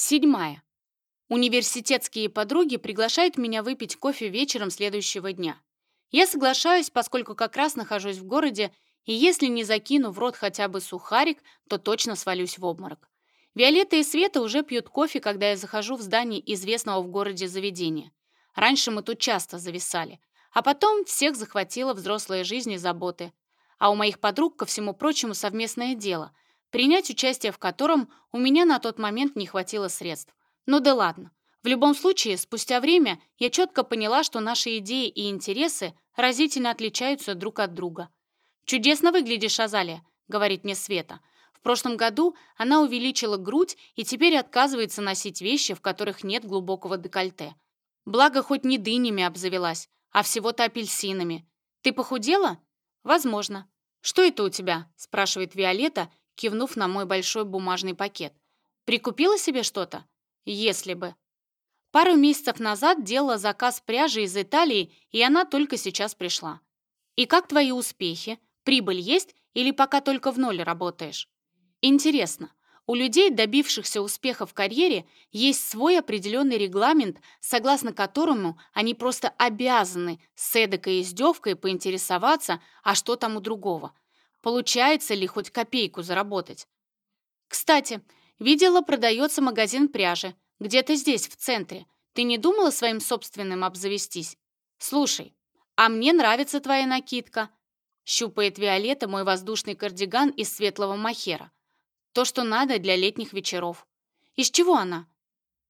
Седьмая. Университетские подруги приглашают меня выпить кофе вечером следующего дня. Я соглашаюсь, поскольку как раз нахожусь в городе, и если не закину в рот хотя бы сухарик, то точно свалюсь в обморок. Виолетта и Света уже пьют кофе, когда я захожу в здание известного в городе заведения. Раньше мы тут часто зависали. А потом всех захватила взрослая жизнь и заботы. А у моих подруг, ко всему прочему, совместное дело — принять участие в котором у меня на тот момент не хватило средств. Но да ладно. В любом случае, спустя время я четко поняла, что наши идеи и интересы разительно отличаются друг от друга. «Чудесно выглядишь, Азалия», — говорит мне Света. В прошлом году она увеличила грудь и теперь отказывается носить вещи, в которых нет глубокого декольте. Благо, хоть не дынями обзавелась, а всего-то апельсинами. «Ты похудела?» «Возможно». «Что это у тебя?» — спрашивает Виолетта, кивнув на мой большой бумажный пакет. «Прикупила себе что-то? Если бы». Пару месяцев назад делала заказ пряжи из Италии, и она только сейчас пришла. «И как твои успехи? Прибыль есть или пока только в ноль работаешь?» «Интересно, у людей, добившихся успеха в карьере, есть свой определенный регламент, согласно которому они просто обязаны с эдакой издевкой поинтересоваться, а что там у другого – Получается ли хоть копейку заработать? Кстати, видела, продается магазин пряжи. Где-то здесь, в центре. Ты не думала своим собственным обзавестись? Слушай, а мне нравится твоя накидка. Щупает Виолетта мой воздушный кардиган из светлого махера. То, что надо для летних вечеров. Из чего она?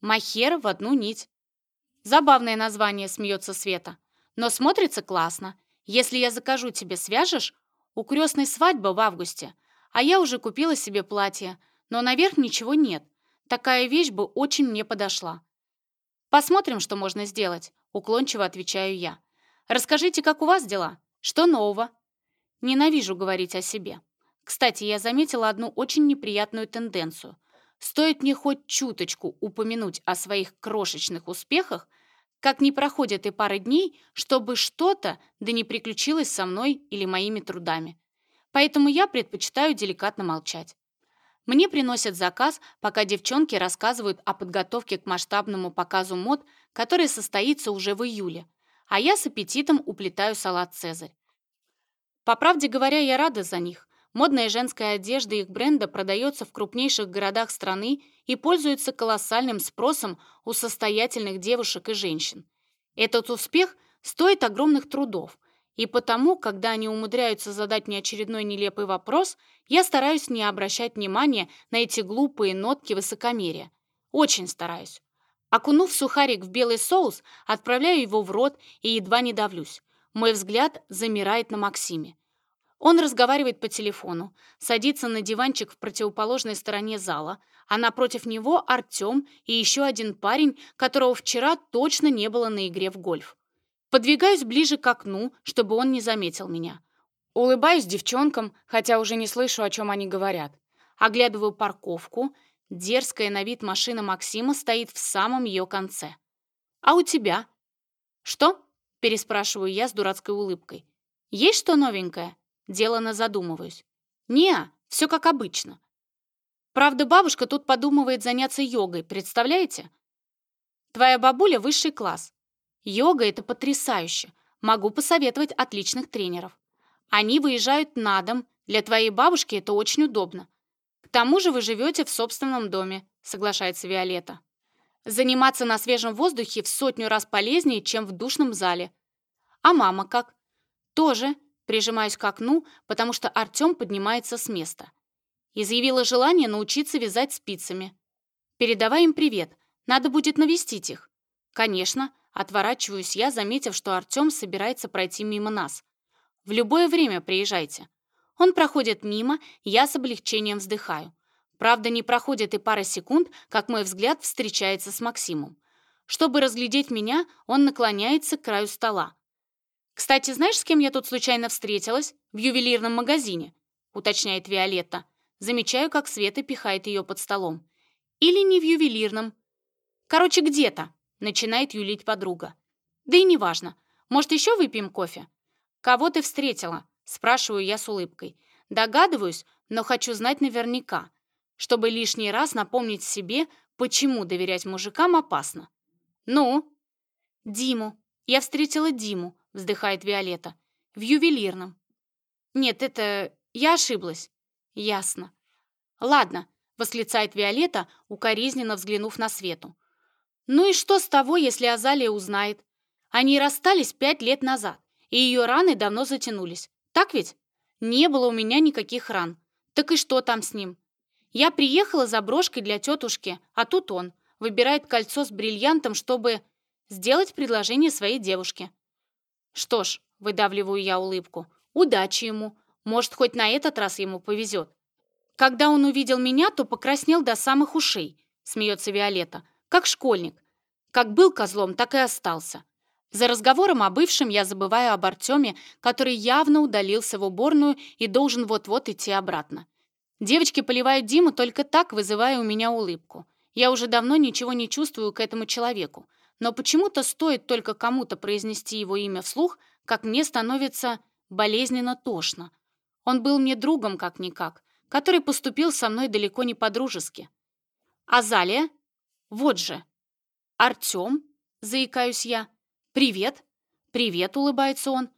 Махер в одну нить. Забавное название, смеется Света. Но смотрится классно. Если я закажу тебе, свяжешь? У крестной свадьба в августе, а я уже купила себе платье, но наверх ничего нет. Такая вещь бы очень мне подошла. Посмотрим, что можно сделать, уклончиво отвечаю я. Расскажите, как у вас дела? Что нового? Ненавижу говорить о себе. Кстати, я заметила одну очень неприятную тенденцию. Стоит мне хоть чуточку упомянуть о своих крошечных успехах – как не проходят и пары дней, чтобы что-то да не приключилось со мной или моими трудами. Поэтому я предпочитаю деликатно молчать. Мне приносят заказ, пока девчонки рассказывают о подготовке к масштабному показу мод, который состоится уже в июле, а я с аппетитом уплетаю салат «Цезарь». По правде говоря, я рада за них. Модная женская одежда их бренда продается в крупнейших городах страны и пользуется колоссальным спросом у состоятельных девушек и женщин. Этот успех стоит огромных трудов, и потому, когда они умудряются задать мне очередной нелепый вопрос, я стараюсь не обращать внимания на эти глупые нотки высокомерия. Очень стараюсь. Окунув сухарик в белый соус, отправляю его в рот и едва не давлюсь. Мой взгляд замирает на Максиме. Он разговаривает по телефону, садится на диванчик в противоположной стороне зала, а напротив него Артем и еще один парень, которого вчера точно не было на игре в гольф. Подвигаюсь ближе к окну, чтобы он не заметил меня. Улыбаюсь девчонкам, хотя уже не слышу, о чем они говорят. Оглядываю парковку. Дерзкая на вид машина Максима стоит в самом ее конце. «А у тебя?» «Что?» – переспрашиваю я с дурацкой улыбкой. «Есть что новенькое?» делано задумываюсь. «Не, все как обычно». Правда, бабушка тут подумывает заняться йогой, представляете? Твоя бабуля — высший класс. Йога — это потрясающе. Могу посоветовать отличных тренеров. Они выезжают на дом, для твоей бабушки это очень удобно. К тому же вы живете в собственном доме, соглашается Виолетта. Заниматься на свежем воздухе в сотню раз полезнее, чем в душном зале. А мама как? Тоже прижимаюсь к окну, потому что Артем поднимается с места. и заявила желание научиться вязать спицами. «Передавай им привет, надо будет навестить их». «Конечно», — отворачиваюсь я, заметив, что Артем собирается пройти мимо нас. «В любое время приезжайте». Он проходит мимо, я с облегчением вздыхаю. Правда, не проходит и пара секунд, как мой взгляд встречается с Максимом. Чтобы разглядеть меня, он наклоняется к краю стола. Кстати, знаешь, с кем я тут случайно встретилась? В ювелирном магазине, уточняет Виолетта. Замечаю, как Света пихает ее под столом. Или не в ювелирном. Короче, где-то, начинает юлить подруга. Да и неважно. Может, еще выпьем кофе? Кого ты встретила? Спрашиваю я с улыбкой. Догадываюсь, но хочу знать наверняка, чтобы лишний раз напомнить себе, почему доверять мужикам опасно. Ну? Диму. Я встретила Диму вздыхает Виолетта. В ювелирном. Нет, это... Я ошиблась. Ясно. Ладно, восклицает Виолетта, укоризненно взглянув на Свету. Ну и что с того, если Азалия узнает? Они расстались пять лет назад, и ее раны давно затянулись. Так ведь? Не было у меня никаких ран. Так и что там с ним? Я приехала за брошкой для тетушки, а тут он. Выбирает кольцо с бриллиантом, чтобы сделать предложение своей девушке. «Что ж», — выдавливаю я улыбку, — «удачи ему. Может, хоть на этот раз ему повезет». Когда он увидел меня, то покраснел до самых ушей, смеется Виолетта, как школьник. Как был козлом, так и остался. За разговором о бывшем я забываю об Артеме, который явно удалился в уборную и должен вот-вот идти обратно. Девочки поливают Диму только так, вызывая у меня улыбку. Я уже давно ничего не чувствую к этому человеку. Но почему-то стоит только кому-то произнести его имя вслух, как мне становится болезненно тошно. Он был мне другом как-никак, который поступил со мной далеко не по-дружески. Азалия? Вот же. Артём? Заикаюсь я. Привет. Привет, улыбается он.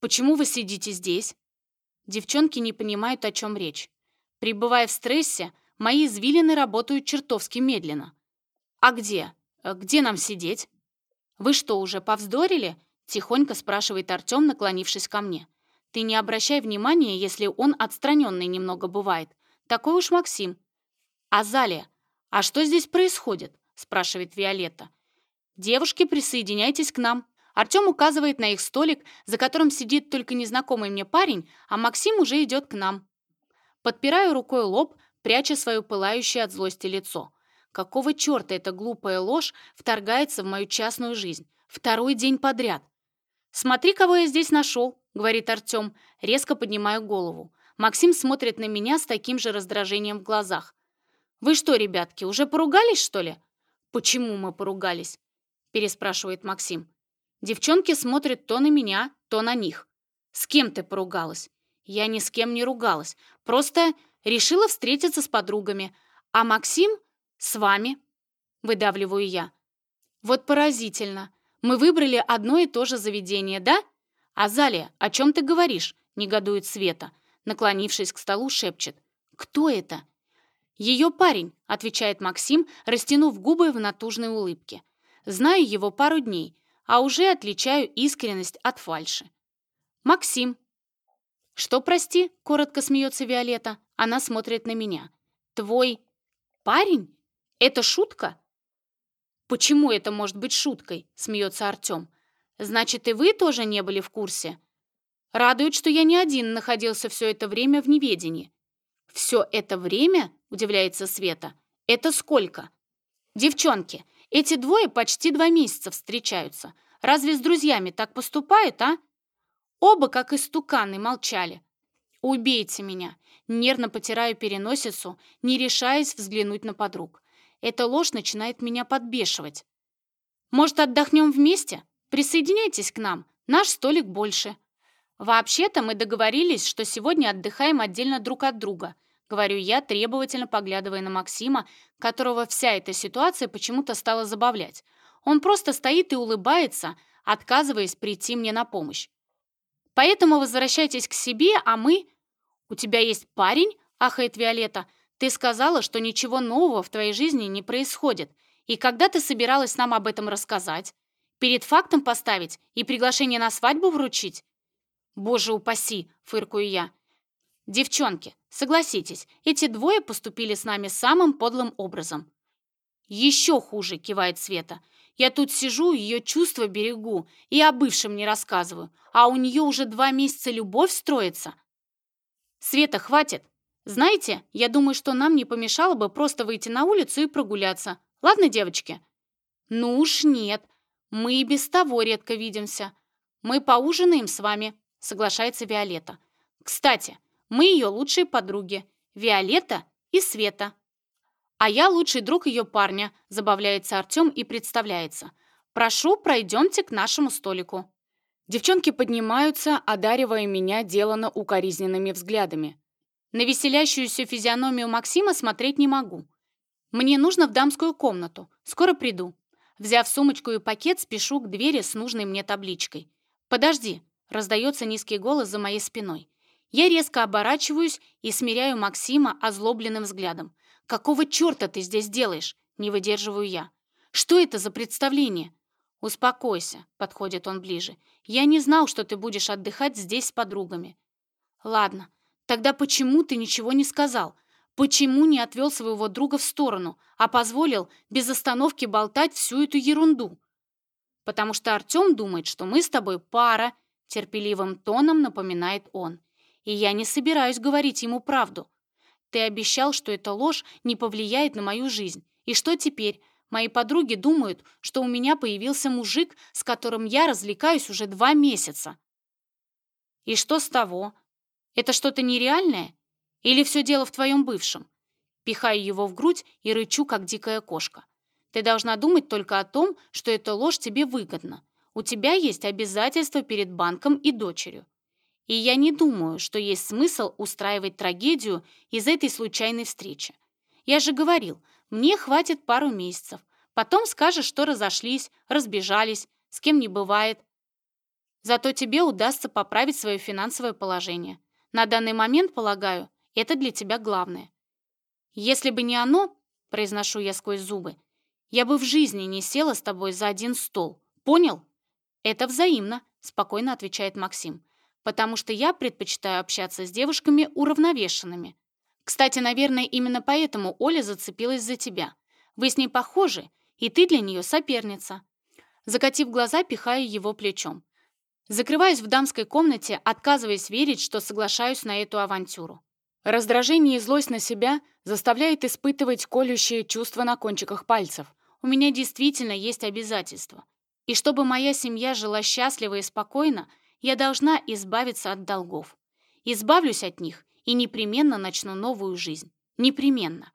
Почему вы сидите здесь? Девчонки не понимают, о чем речь. Пребывая в стрессе, мои извилины работают чертовски медленно. А где? «Где нам сидеть?» «Вы что, уже повздорили?» — тихонько спрашивает Артем, наклонившись ко мне. «Ты не обращай внимания, если он отстраненный немного бывает. Такой уж Максим». «Азалия, а что здесь происходит?» — спрашивает Виолетта. «Девушки, присоединяйтесь к нам». Артем указывает на их столик, за которым сидит только незнакомый мне парень, а Максим уже идет к нам. Подпираю рукой лоб, пряча свое пылающее от злости лицо. Какого черта эта глупая ложь вторгается в мою частную жизнь? Второй день подряд. «Смотри, кого я здесь нашел», — говорит Артем, резко поднимая голову. Максим смотрит на меня с таким же раздражением в глазах. «Вы что, ребятки, уже поругались, что ли?» «Почему мы поругались?» — переспрашивает Максим. Девчонки смотрят то на меня, то на них. «С кем ты поругалась?» «Я ни с кем не ругалась. Просто решила встретиться с подругами. А Максим «С вами?» — выдавливаю я. «Вот поразительно. Мы выбрали одно и то же заведение, да?» «Азалия, о чем ты говоришь?» — негодует Света. Наклонившись к столу, шепчет. «Кто это?» «Ее парень», — отвечает Максим, растянув губы в натужной улыбке. «Знаю его пару дней, а уже отличаю искренность от фальши». «Максим». «Что, прости?» — коротко смеется Виолетта. Она смотрит на меня. «Твой парень?» «Это шутка?» «Почему это может быть шуткой?» — смеется Артем. «Значит, и вы тоже не были в курсе?» «Радует, что я не один находился все это время в неведении». «Все это время?» — удивляется Света. «Это сколько?» «Девчонки, эти двое почти два месяца встречаются. Разве с друзьями так поступают, а?» Оба, как истуканы, молчали. «Убейте меня!» Нервно потираю переносицу, не решаясь взглянуть на подруг. Эта ложь начинает меня подбешивать. Может, отдохнем вместе? Присоединяйтесь к нам, наш столик больше. Вообще-то мы договорились, что сегодня отдыхаем отдельно друг от друга, говорю я, требовательно поглядывая на Максима, которого вся эта ситуация почему-то стала забавлять. Он просто стоит и улыбается, отказываясь прийти мне на помощь. Поэтому возвращайтесь к себе, а мы... «У тебя есть парень?» — ахает Виолетта. Ты сказала, что ничего нового в твоей жизни не происходит. И когда ты собиралась нам об этом рассказать? Перед фактом поставить и приглашение на свадьбу вручить? Боже упаси, фыркую я. Девчонки, согласитесь, эти двое поступили с нами самым подлым образом. Еще хуже, кивает Света. Я тут сижу, ее чувства берегу и о бывшем не рассказываю, а у нее уже два месяца любовь строится. Света, хватит, знаете, я думаю, что нам не помешало бы просто выйти на улицу и прогуляться. Ладно, девочки? Ну уж нет. Мы и без того редко видимся. Мы поужинаем с вами, соглашается Виолетта. Кстати, мы ее лучшие подруги. Виолетта и Света. А я лучший друг ее парня, забавляется Артем и представляется. Прошу, пройдемте к нашему столику. Девчонки поднимаются, одаривая меня делано укоризненными взглядами. На веселящуюся физиономию Максима смотреть не могу. Мне нужно в дамскую комнату. Скоро приду. Взяв сумочку и пакет, спешу к двери с нужной мне табличкой. «Подожди!» — раздается низкий голос за моей спиной. Я резко оборачиваюсь и смиряю Максима озлобленным взглядом. «Какого черта ты здесь делаешь?» — не выдерживаю я. «Что это за представление?» «Успокойся», — подходит он ближе. «Я не знал, что ты будешь отдыхать здесь с подругами». «Ладно, Тогда почему ты ничего не сказал? Почему не отвел своего друга в сторону, а позволил без остановки болтать всю эту ерунду? Потому что Артем думает, что мы с тобой пара, терпеливым тоном напоминает он. И я не собираюсь говорить ему правду. Ты обещал, что эта ложь не повлияет на мою жизнь. И что теперь? Мои подруги думают, что у меня появился мужик, с которым я развлекаюсь уже два месяца. И что с того? Это что-то нереальное? Или все дело в твоем бывшем? Пихаю его в грудь и рычу, как дикая кошка. Ты должна думать только о том, что эта ложь тебе выгодна. У тебя есть обязательства перед банком и дочерью. И я не думаю, что есть смысл устраивать трагедию из этой случайной встречи. Я же говорил, мне хватит пару месяцев. Потом скажешь, что разошлись, разбежались, с кем не бывает. Зато тебе удастся поправить свое финансовое положение. На данный момент, полагаю, это для тебя главное. Если бы не оно, произношу я сквозь зубы, я бы в жизни не села с тобой за один стол. Понял? Это взаимно, спокойно отвечает Максим, потому что я предпочитаю общаться с девушками уравновешенными. Кстати, наверное, именно поэтому Оля зацепилась за тебя. Вы с ней похожи, и ты для нее соперница. Закатив глаза, пихаю его плечом. Закрываюсь в дамской комнате, отказываясь верить, что соглашаюсь на эту авантюру. Раздражение и злость на себя заставляет испытывать колющие чувства на кончиках пальцев. У меня действительно есть обязательства. И чтобы моя семья жила счастливо и спокойно, я должна избавиться от долгов. Избавлюсь от них и непременно начну новую жизнь. Непременно.